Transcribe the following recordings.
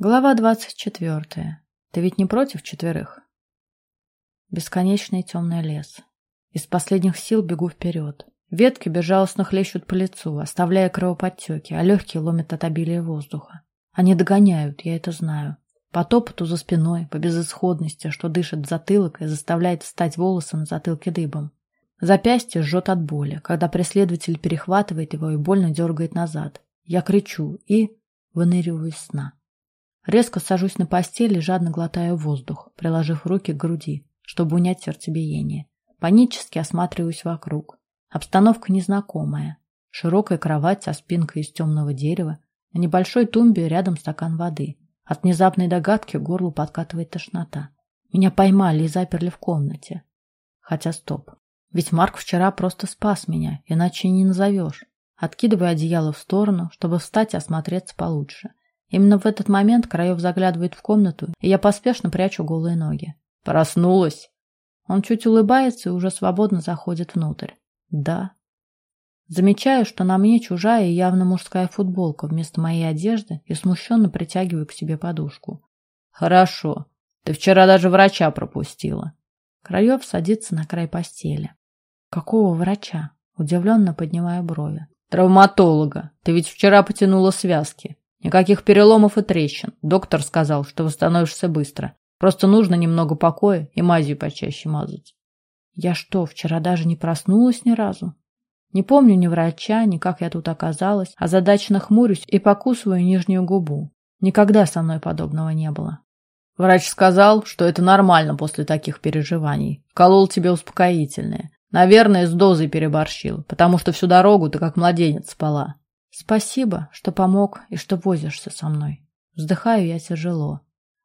Глава двадцать четвертая. Ты ведь не против четверых? Бесконечный темный лес. Из последних сил бегу вперед. Ветки безжалостно хлещут по лицу, оставляя кровоподтеки, а легкие ломят от обилия воздуха. Они догоняют, я это знаю. По топоту за спиной, по безысходности, что дышит в затылок и заставляет встать волосы на затылке дыбом. Запястье жжет от боли, когда преследователь перехватывает его и больно дергает назад. Я кричу и выныриваю из сна. Резко сажусь на постели, жадно глотаю воздух, приложив руки к груди, чтобы унять сердцебиение. Панически осматриваюсь вокруг. Обстановка незнакомая. Широкая кровать со спинкой из темного дерева, на небольшой тумбе рядом стакан воды. От внезапной догадки горлу подкатывает тошнота. Меня поймали и заперли в комнате. Хотя стоп. Ведь Марк вчера просто спас меня, иначе не назовешь. Откидываю одеяло в сторону, чтобы встать и осмотреться получше. Именно в этот момент Краев заглядывает в комнату, и я поспешно прячу голые ноги. «Проснулась?» Он чуть улыбается и уже свободно заходит внутрь. «Да». Замечаю, что на мне чужая и явно мужская футболка вместо моей одежды и смущенно притягиваю к себе подушку. «Хорошо. Ты вчера даже врача пропустила». Краев садится на край постели. Какого врача? Удивленно поднимаю брови. Травматолога. Ты ведь вчера потянула связки. Никаких переломов и трещин. Доктор сказал, что восстановишься быстро. Просто нужно немного покоя и мазью почаще мазать. Я что, вчера даже не проснулась ни разу? Не помню ни врача, ни как я тут оказалась, а задачно хмурюсь и покусываю нижнюю губу. Никогда со мной подобного не было. Врач сказал, что это нормально после таких переживаний. Вколол тебе успокоительное. Наверное, с дозой переборщил, потому что всю дорогу ты как младенец спала. Спасибо, что помог и что возишься со мной. Вздыхаю я тяжело.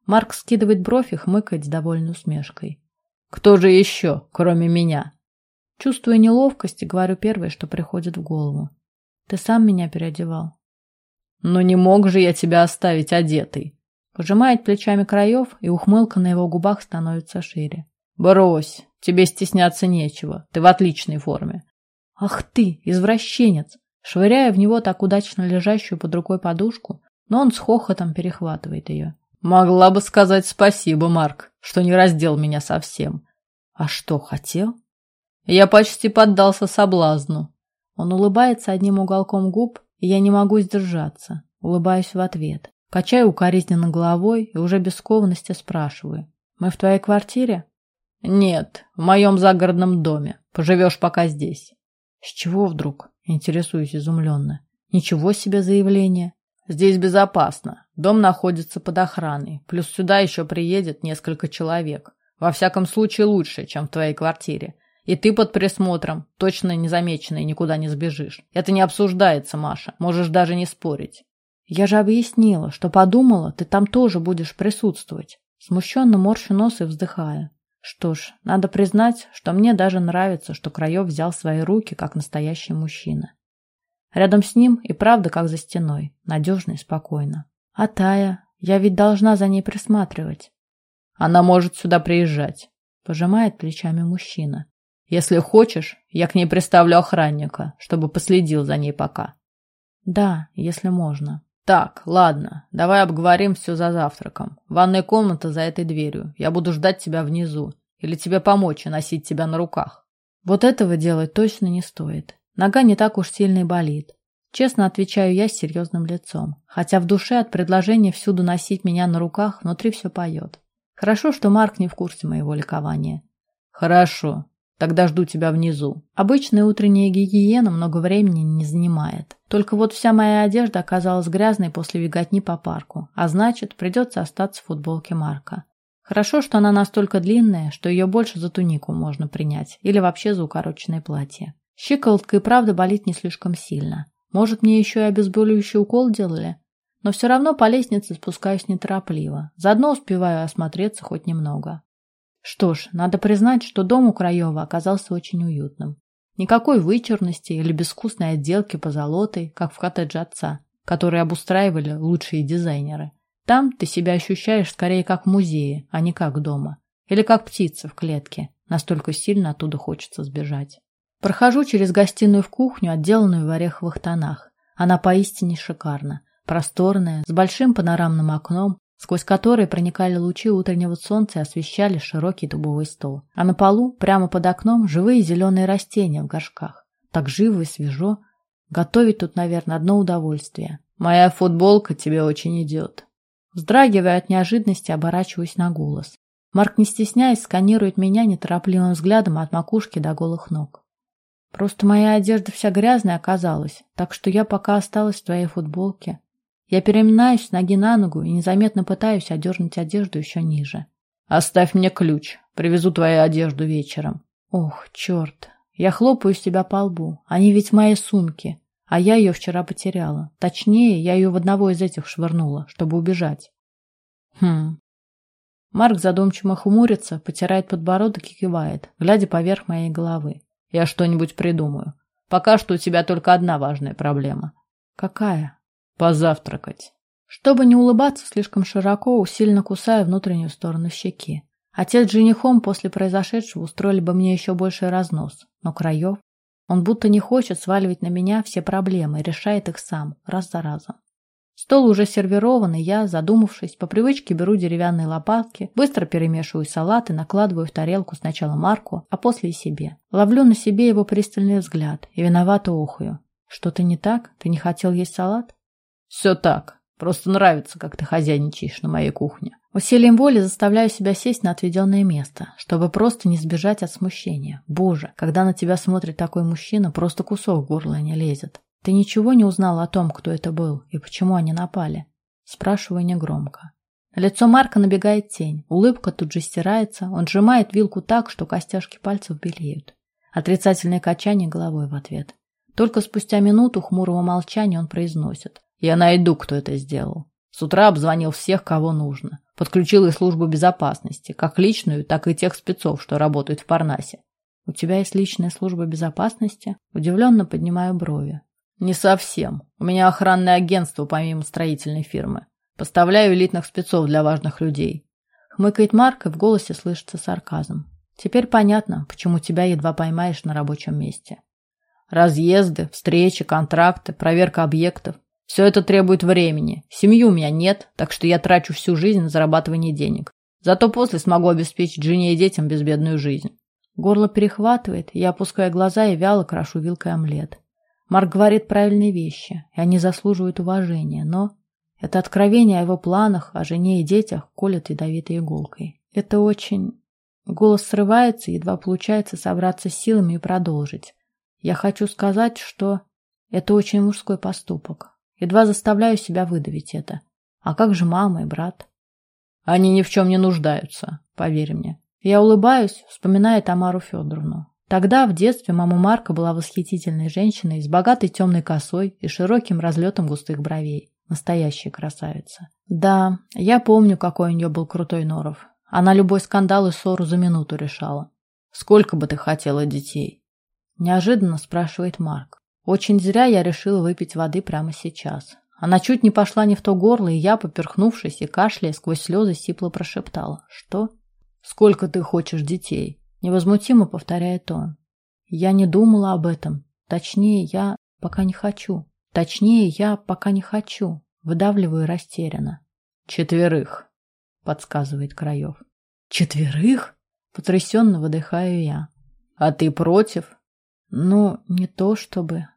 Марк скидывает бровь и хмыкает с довольной усмешкой. Кто же еще, кроме меня? Чувствуя неловкость, говорю первое, что приходит в голову. Ты сам меня переодевал. Но не мог же я тебя оставить одетой. Пожимает плечами краев, и ухмылка на его губах становится шире. Брось, тебе стесняться нечего. Ты в отличной форме. Ах ты, извращенец! Швыряя в него так удачно лежащую под рукой подушку, но он с хохотом перехватывает ее. Могла бы сказать спасибо, Марк, что не раздел меня совсем. А что, хотел? Я почти поддался соблазну. Он улыбается одним уголком губ, и я не могу сдержаться. Улыбаюсь в ответ. Качаю укоризненно головой и уже без скованности спрашиваю. Мы в твоей квартире? Нет, в моем загородном доме. Поживешь пока здесь. С чего вдруг? Интересуюсь изумленно. Ничего себе заявление. Здесь безопасно. Дом находится под охраной. Плюс сюда еще приедет несколько человек. Во всяком случае лучше, чем в твоей квартире. И ты под присмотром, точно незамеченный, никуда не сбежишь. Это не обсуждается, Маша. Можешь даже не спорить. Я же объяснила, что подумала, ты там тоже будешь присутствовать. Смущенно морщу нос и вздыхаю. Что ж, надо признать, что мне даже нравится, что Краев взял свои руки, как настоящий мужчина. Рядом с ним и правда как за стеной, надежно и спокойно. А Тая, я ведь должна за ней присматривать. Она может сюда приезжать, пожимает плечами мужчина. Если хочешь, я к ней приставлю охранника, чтобы последил за ней пока. Да, если можно. Так, ладно, давай обговорим все за завтраком. Ванная комната за этой дверью. Я буду ждать тебя внизу. Или тебе помочь и носить тебя на руках. Вот этого делать точно не стоит. Нога не так уж сильно и болит. Честно отвечаю я с серьезным лицом. Хотя в душе от предложения всюду носить меня на руках внутри все поет. Хорошо, что Марк не в курсе моего ликования. Хорошо. Тогда жду тебя внизу. Обычная утренняя гигиена много времени не занимает. Только вот вся моя одежда оказалась грязной после беготни по парку, а значит, придется остаться в футболке Марка. Хорошо, что она настолько длинная, что ее больше за тунику можно принять, или вообще за укороченное платье. Щиколотка и правда болит не слишком сильно. Может, мне еще и обезболивающий укол делали? Но все равно по лестнице спускаюсь неторопливо. Заодно успеваю осмотреться хоть немного. Что ж, надо признать, что дом у Краева оказался очень уютным. Никакой вычурности или безвкусной отделки позолотой, как в коттедже отца, который обустраивали лучшие дизайнеры. Там ты себя ощущаешь скорее как в музее, а не как дома. Или как птица в клетке. Настолько сильно оттуда хочется сбежать. Прохожу через гостиную в кухню, отделанную в ореховых тонах. Она поистине шикарна. Просторная, с большим панорамным окном, сквозь которые проникали лучи утреннего солнца и освещали широкий дубовый стол. А на полу, прямо под окном, живые зеленые растения в горшках. Так живо и свежо. Готовить тут, наверное, одно удовольствие. «Моя футболка тебе очень идет». Вздрагивая от неожиданности, оборачиваюсь на голос. Марк, не стесняясь, сканирует меня неторопливым взглядом от макушки до голых ног. Просто моя одежда вся грязная оказалась, так что я пока осталась в твоей футболке. Я переминаюсь с ноги на ногу и незаметно пытаюсь одернуть одежду еще ниже. «Оставь мне ключ. Привезу твою одежду вечером». Ох, черт. Я хлопаю себя по лбу. Они ведь мои сумки. А я ее вчера потеряла. Точнее, я ее в одного из этих швырнула, чтобы убежать. Хм. Марк задумчиво хмурится, потирает подбородок и кивает, глядя поверх моей головы. Я что-нибудь придумаю. Пока что у тебя только одна важная проблема. Какая? Позавтракать. Чтобы не улыбаться слишком широко, усиленно кусая внутреннюю сторону щеки. Отец женихом после произошедшего устроили бы мне еще больший разнос. Но Краев он будто не хочет сваливать на меня все проблемы и решает их сам, раз за разом. Стол уже сервирован, и я, задумавшись, по привычке беру деревянные лопатки, быстро перемешиваю салат и накладываю в тарелку сначала Марку, а после и себе. Ловлю на себе его пристальный взгляд и виновато охую. Что-то не так? Ты не хотел есть салат? Все так. Просто нравится, как ты хозяйничаешь на моей кухне. Усилием воли заставляю себя сесть на отведенное место, чтобы просто не сбежать от смущения. Боже, когда на тебя смотрит такой мужчина, просто кусок горла не лезет. Ты ничего не узнал о том, кто это был и почему они напали? Спрашиваю негромко. На лицо Марка набегает тень. Улыбка тут же стирается. Он сжимает вилку так, что костяшки пальцев белеют. Отрицательное качание головой в ответ. Только спустя минуту хмурого молчания он произносит. «Я найду, кто это сделал. С утра обзвонил всех, кого нужно. Подключил и службу безопасности, как личную, так и тех спецов, что работают в Парнасе. У тебя есть личная служба безопасности? Удивленно поднимаю брови. Не совсем. У меня охранное агентство помимо строительной фирмы. Поставляю элитных спецов для важных людей. Хмыкает Марк, и в голосе слышится сарказм. Теперь понятно, почему тебя едва поймаешь на рабочем месте. Разъезды, встречи, контракты, проверка объектов. Все это требует времени. Семьи у меня нет, так что я трачу всю жизнь на зарабатывание денег. Зато после смогу обеспечить жене и детям безбедную жизнь. Горло перехватывает, я опускаю глаза и вяло крошу вилкой омлет. Марк говорит правильные вещи, и они заслуживают уважения, но это откровение о его планах, о жене и детях колет ядовитой иголкой. Это очень... Голос срывается, едва получается собраться силами и продолжить. Я хочу сказать, что это очень мужской поступок. Едва заставляю себя выдавить это. А как же мама и брат? Они ни в чем не нуждаются, поверь мне. Я улыбаюсь, вспоминая Тамару Федоровну. Тогда, в детстве, мама Марка была восхитительной женщиной с богатой темной косой и широким разлетом густых бровей. Настоящая красавица. Да, я помню, какой у нее был крутой норов. Она любой скандал и ссору за минуту решала. «Сколько бы ты хотела детей?» Неожиданно спрашивает Марк. Очень зря я решила выпить воды прямо сейчас. Она чуть не пошла не в то горло, и я, поперхнувшись и кашляя, сквозь слезы сипло прошептала. «Что? Сколько ты хочешь детей?» Невозмутимо повторяет он. «Я не думала об этом. Точнее, я пока не хочу. Точнее, я пока не хочу». Выдавливаю растерянно. «Четверых», — подсказывает Краев. «Четверых?» — потрясенно выдыхаю я. «А ты против?» «Ну, не то чтобы...»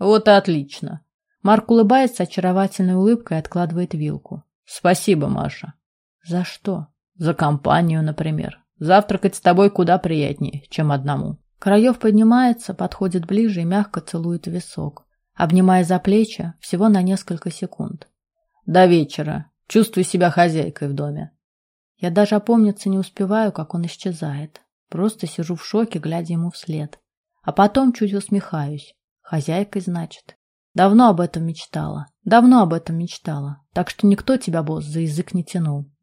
Вот и отлично. Марк улыбается очаровательной улыбкой и откладывает вилку. Спасибо, Маша. За что? За компанию, например. Завтракать с тобой куда приятнее, чем одному. Краев поднимается, подходит ближе и мягко целует висок, обнимая за плечи всего на несколько секунд. До вечера. Чувствуй себя хозяйкой в доме. Я даже опомниться не успеваю, как он исчезает. Просто сижу в шоке, глядя ему вслед. А потом чуть усмехаюсь. Хозяйкой, значит. Давно об этом мечтала. Давно об этом мечтала. Так что никто тебя, босс, за язык не тянул.